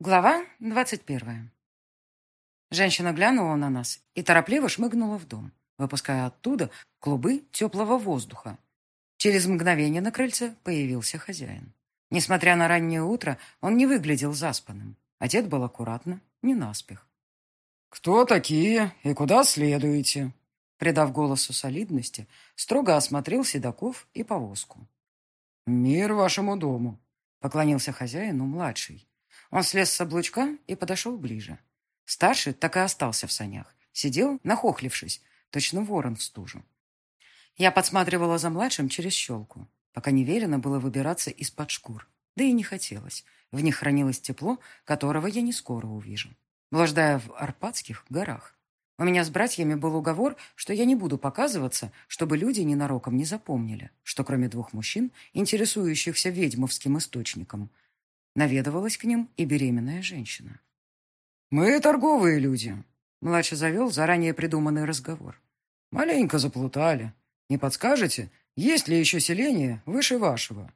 Глава двадцать первая. Женщина глянула на нас и торопливо шмыгнула в дом, выпуская оттуда клубы теплого воздуха. Через мгновение на крыльце появился хозяин. Несмотря на раннее утро, он не выглядел заспанным. Одет был аккуратно, не наспех. «Кто такие и куда следуете?» Придав голосу солидности, строго осмотрел Седоков и повозку. «Мир вашему дому», — поклонился хозяину младший. Он слез с облучка и подошел ближе. Старший так и остался в санях. Сидел, нахохлившись, точно ворон в стужу. Я подсматривала за младшим через щелку, пока неверено было выбираться из-под шкур. Да и не хотелось. В них хранилось тепло, которого я не скоро увижу. Блаждая в Арпатских горах. У меня с братьями был уговор, что я не буду показываться, чтобы люди ненароком не запомнили, что кроме двух мужчин, интересующихся ведьмовским источником, Наведывалась к ним и беременная женщина. «Мы торговые люди», — младший завел заранее придуманный разговор. «Маленько заплутали. Не подскажете, есть ли еще селение выше вашего?»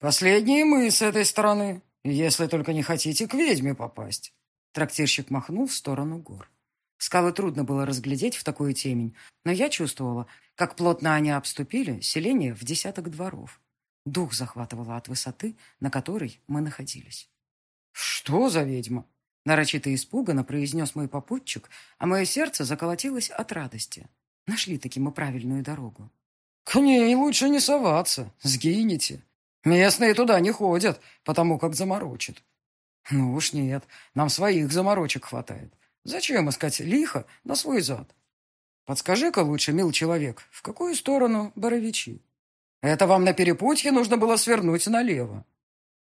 «Последние мы с этой стороны, если только не хотите к ведьме попасть». Трактирщик махнул в сторону гор. Скалы трудно было разглядеть в такую темень, но я чувствовала, как плотно они обступили селение в десяток дворов. Дух захватывало от высоты, на которой мы находились. «Что за ведьма?» Нарочито испуганно произнес мой попутчик, а мое сердце заколотилось от радости. Нашли-таки мы правильную дорогу. «К ней лучше не соваться, сгинете. Местные туда не ходят, потому как заморочат». «Ну уж нет, нам своих заморочек хватает. Зачем искать лихо на свой зад? Подскажи-ка лучше, мил человек, в какую сторону Боровичи?» Это вам на перепутье нужно было свернуть налево.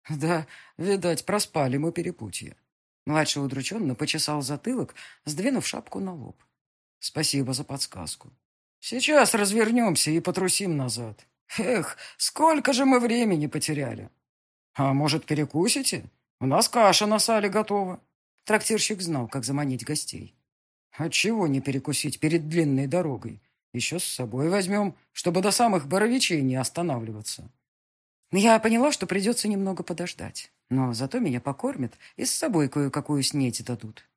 Да, видать, проспали мы перепутье. Младший удрученно почесал затылок, сдвинув шапку на лоб. Спасибо за подсказку. Сейчас развернемся и потрусим назад. Эх, сколько же мы времени потеряли. А может, перекусите? У нас каша на сале готова. Трактирщик знал, как заманить гостей. Отчего не перекусить перед длинной дорогой? Еще с собой возьмем, чтобы до самых боровичей не останавливаться. Я поняла, что придется немного подождать. Но зато меня покормят и с собой кое-какую снеть дадут.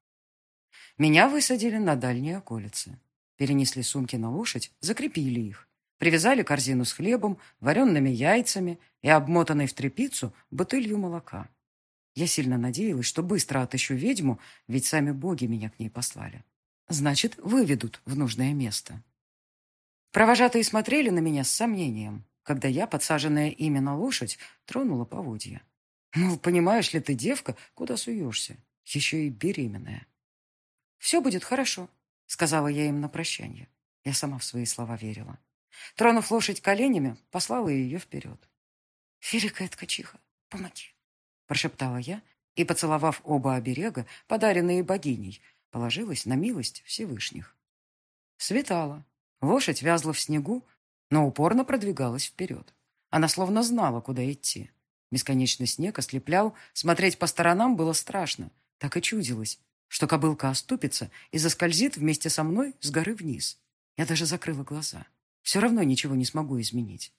Меня высадили на дальней околице. Перенесли сумки на лошадь, закрепили их. Привязали корзину с хлебом, вареными яйцами и обмотанной в тряпицу бутылью молока. Я сильно надеялась, что быстро отыщу ведьму, ведь сами боги меня к ней послали. Значит, выведут в нужное место. Провожатые смотрели на меня с сомнением, когда я, подсаженная ими на лошадь, тронула поводья. Мол, понимаешь ли ты, девка, куда суешься? Еще и беременная. «Все будет хорошо», — сказала я им на прощание. Я сама в свои слова верила. Тронув лошадь коленями, послала ее вперед. «Великая ткачиха, помоги», — прошептала я и, поцеловав оба оберега, подаренные богиней, положилась на милость Всевышних. Светало, Лошадь вязла в снегу, но упорно продвигалась вперед. Она словно знала, куда идти. Бесконечный снег ослеплял, смотреть по сторонам было страшно. Так и чудилось, что кобылка оступится и заскользит вместе со мной с горы вниз. Я даже закрыла глаза. Все равно ничего не смогу изменить.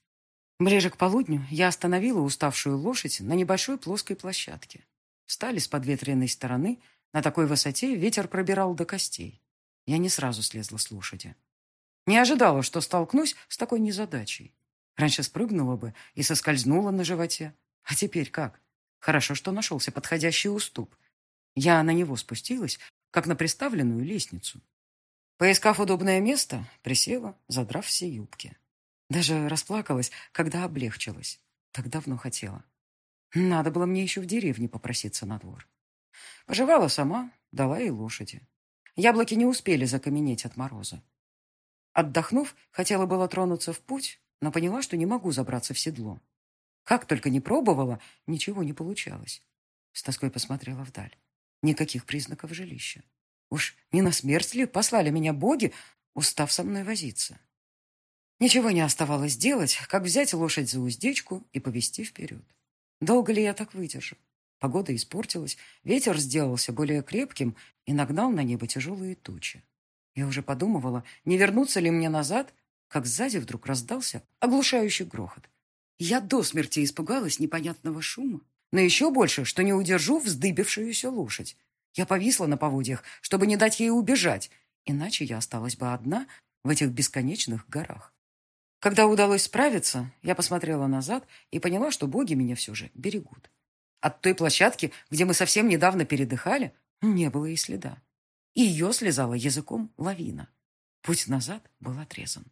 Ближе к полудню я остановила уставшую лошадь на небольшой плоской площадке. Встали с подветренной стороны. На такой высоте ветер пробирал до костей. Я не сразу слезла с лошади. Не ожидала, что столкнусь с такой незадачей. Раньше спрыгнула бы и соскользнула на животе. А теперь как? Хорошо, что нашелся подходящий уступ. Я на него спустилась, как на приставленную лестницу. Поискав удобное место, присела, задрав все юбки. Даже расплакалась, когда облегчилась. Так давно хотела. Надо было мне еще в деревне попроситься на двор. Пожевала сама, дала и лошади. Яблоки не успели закаменеть от мороза. Отдохнув, хотела было тронуться в путь, но поняла, что не могу забраться в седло. Как только не пробовала, ничего не получалось. С тоской посмотрела вдаль. Никаких признаков жилища. Уж не на смерть ли послали меня боги, устав со мной возиться? Ничего не оставалось делать, как взять лошадь за уздечку и повести вперед. Долго ли я так выдержу? Погода испортилась, ветер сделался более крепким и нагнал на небо тяжелые тучи. Я уже подумывала, не вернуться ли мне назад, как сзади вдруг раздался оглушающий грохот. Я до смерти испугалась непонятного шума, но еще больше, что не удержу вздыбившуюся лошадь. Я повисла на поводьях, чтобы не дать ей убежать, иначе я осталась бы одна в этих бесконечных горах. Когда удалось справиться, я посмотрела назад и поняла, что боги меня все же берегут. От той площадки, где мы совсем недавно передыхали, не было и следа. И ее слезала языком лавина. Путь назад был отрезан.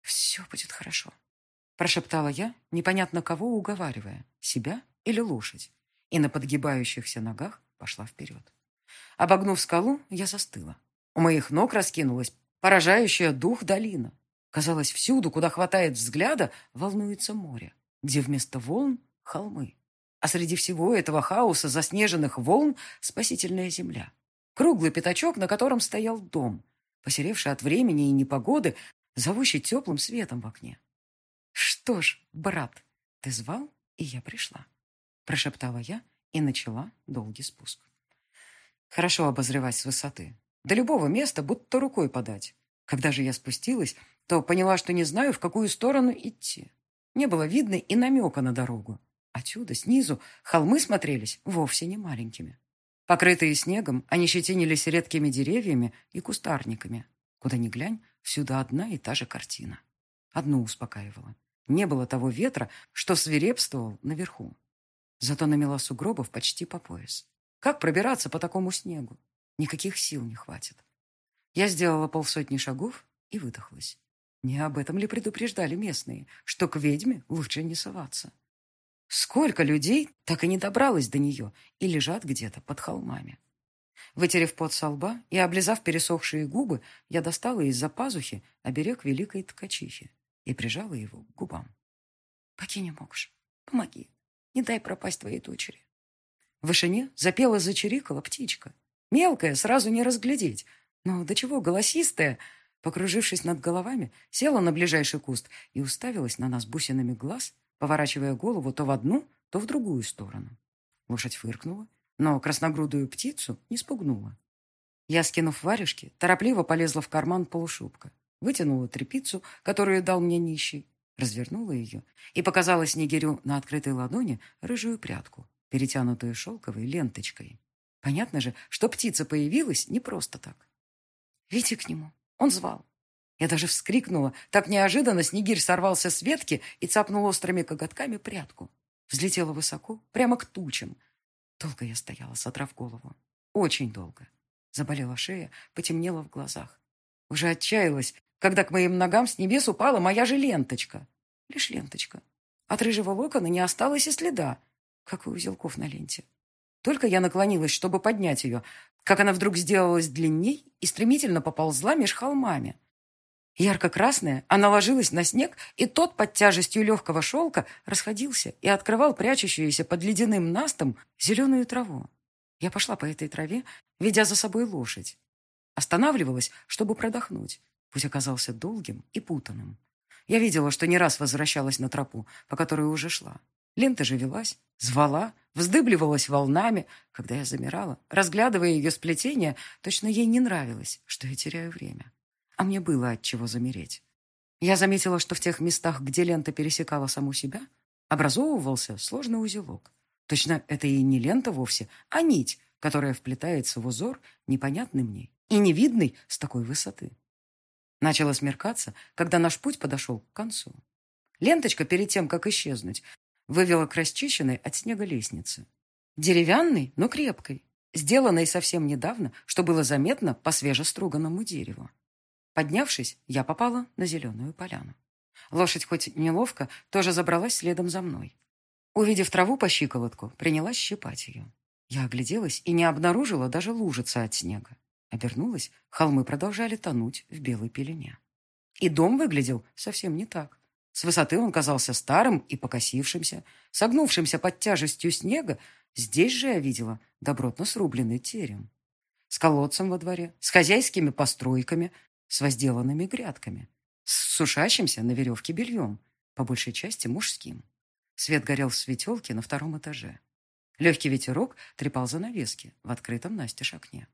«Все будет хорошо», — прошептала я, непонятно кого уговаривая, себя или лошадь, и на подгибающихся ногах пошла вперед. Обогнув скалу, я застыла. У моих ног раскинулась поражающая дух долина. Казалось, всюду, куда хватает взгляда, волнуется море, где вместо волн — холмы. А среди всего этого хаоса заснеженных волн — спасительная земля. Круглый пятачок, на котором стоял дом, посеревший от времени и непогоды, зовущий теплым светом в окне. «Что ж, брат, ты звал, и я пришла», — прошептала я и начала долгий спуск. Хорошо обозревать с высоты. До любого места будто рукой подать. Когда же я спустилась, то поняла, что не знаю, в какую сторону идти. Не было видно и намека на дорогу. Отсюда, снизу, холмы смотрелись вовсе не маленькими. Покрытые снегом, они щетинились редкими деревьями и кустарниками. Куда ни глянь, всюду одна и та же картина. Одно успокаивало. Не было того ветра, что свирепствовал наверху. Зато намела сугробов почти по пояс. Как пробираться по такому снегу? Никаких сил не хватит. Я сделала полсотни шагов и выдохлась. Не об этом ли предупреждали местные, что к ведьме лучше не соваться? Сколько людей так и не добралось до нее и лежат где-то под холмами. Вытерев пот со лба и облизав пересохшие губы, я достала из-за пазухи оберег великой ткачихи и прижала его к губам. «Покинь, Мокш, помоги, не дай пропасть твоей дочери. В вышине запела зачирикала птичка. Мелкая, сразу не разглядеть. Но до чего голосистая, покружившись над головами, села на ближайший куст и уставилась на нас бусинами глаз, поворачивая голову то в одну, то в другую сторону. Лошадь фыркнула, но красногрудую птицу не спугнула. Я, скинув варежки, торопливо полезла в карман полушубка, вытянула трепицу, которую дал мне нищий, развернула ее и показала снегирю на открытой ладони рыжую прядку, перетянутую шелковой ленточкой. Понятно же, что птица появилась не просто так. «Види к нему!» Он звал. Я даже вскрикнула. Так неожиданно снегирь сорвался с ветки и цапнул острыми коготками прядку. Взлетела высоко, прямо к тучам. Долго я стояла, содрав голову. Очень долго. Заболела шея, потемнело в глазах. Уже отчаялась, когда к моим ногам с небес упала моя же ленточка. Лишь ленточка. От рыжего локона не осталось и следа как и узелков на ленте. Только я наклонилась, чтобы поднять ее, как она вдруг сделалась длинней и стремительно поползла меж холмами. Ярко-красная, она ложилась на снег, и тот под тяжестью легкого шелка расходился и открывал прячущуюся под ледяным настом зеленую траву. Я пошла по этой траве, ведя за собой лошадь. Останавливалась, чтобы продохнуть. Путь оказался долгим и путанным. Я видела, что не раз возвращалась на тропу, по которой уже шла. Лента же велась, звала, вздыбливалась волнами. Когда я замирала, разглядывая ее сплетение, точно ей не нравилось, что я теряю время. А мне было от чего замереть. Я заметила, что в тех местах, где лента пересекала саму себя, образовывался сложный узелок. Точно это и не лента вовсе, а нить, которая вплетается в узор, непонятный мне и невидный с такой высоты. Начало смеркаться, когда наш путь подошел к концу. Ленточка, перед тем, как исчезнуть, вывела к расчищенной от снега лестнице. Деревянной, но крепкой, сделанной совсем недавно, что было заметно по свежеструганному дереву. Поднявшись, я попала на зеленую поляну. Лошадь хоть неловко, тоже забралась следом за мной. Увидев траву по щиколотку, принялась щипать ее. Я огляделась и не обнаружила даже лужицы от снега. Обернулась, холмы продолжали тонуть в белой пелене. И дом выглядел совсем не так. С высоты он казался старым и покосившимся, согнувшимся под тяжестью снега. Здесь же я видела добротно срубленный терем. С колодцем во дворе, с хозяйскими постройками, с возделанными грядками, с сушащимся на веревке бельем, по большей части мужским. Свет горел в светелке на втором этаже. Легкий ветерок трепал занавески в открытом настежь окне.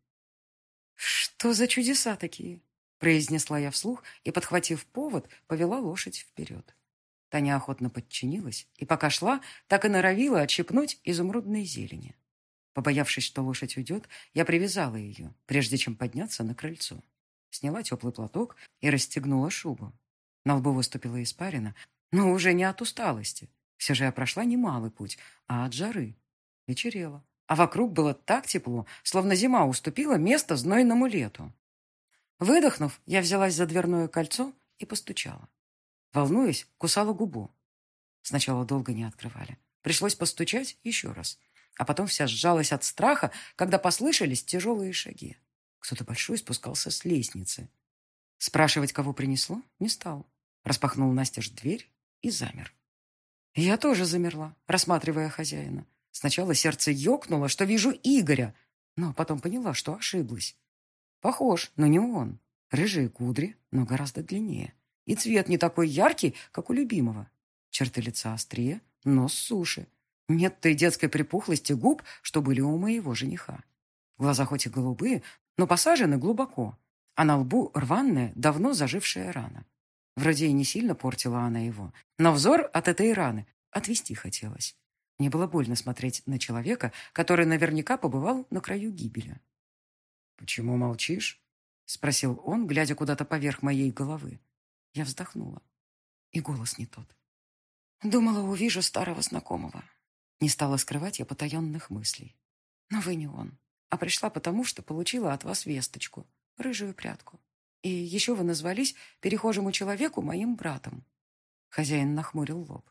«Что за чудеса такие?» произнесла я вслух и, подхватив повод, повела лошадь вперед. Таня охотно подчинилась, и пока шла, так и норовила отщепнуть изумрудные зелени. Побоявшись, что лошадь уйдет, я привязала ее, прежде чем подняться на крыльцо. Сняла теплый платок и расстегнула шубу. На лбу выступила испарина, но уже не от усталости. Все же я прошла немалый путь, а от жары. Вечерело. А вокруг было так тепло, словно зима уступила место знойному лету. Выдохнув, я взялась за дверное кольцо и постучала. Волнуясь, кусала губу. Сначала долго не открывали. Пришлось постучать еще раз а потом вся сжалась от страха, когда послышались тяжелые шаги. Кто-то большой спускался с лестницы. Спрашивать, кого принесло, не стал. Распахнул Настеж дверь и замер. Я тоже замерла, рассматривая хозяина. Сначала сердце ёкнуло, что вижу Игоря, но потом поняла, что ошиблась. Похож, но не он. Рыжие кудри, но гораздо длиннее. И цвет не такой яркий, как у любимого. Черты лица острее, нос суше. Нет той детской припухлости губ, что были у моего жениха. Глаза хоть и голубые, но посажены глубоко, а на лбу рваная, давно зажившая рана. Вроде и не сильно портила она его, но взор от этой раны отвести хотелось. Мне было больно смотреть на человека, который наверняка побывал на краю гибели. «Почему молчишь?» — спросил он, глядя куда-то поверх моей головы. Я вздохнула. И голос не тот. Думала, увижу старого знакомого. Не стала скрывать я потаенных мыслей. Но вы не он. А пришла потому, что получила от вас весточку, рыжую прядку. И еще вы назвались перехожему человеку моим братом. Хозяин нахмурил лоб.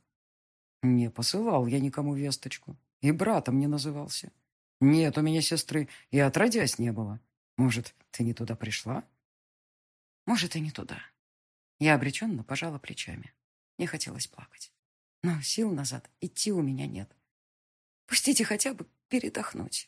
Не посылал я никому весточку. И братом не назывался. Нет у меня сестры, и отродясь не было. Может, ты не туда пришла? Может, и не туда. Я обреченно пожала плечами. Не хотелось плакать. Но сил назад идти у меня нет. Пустите хотя бы передохнуть.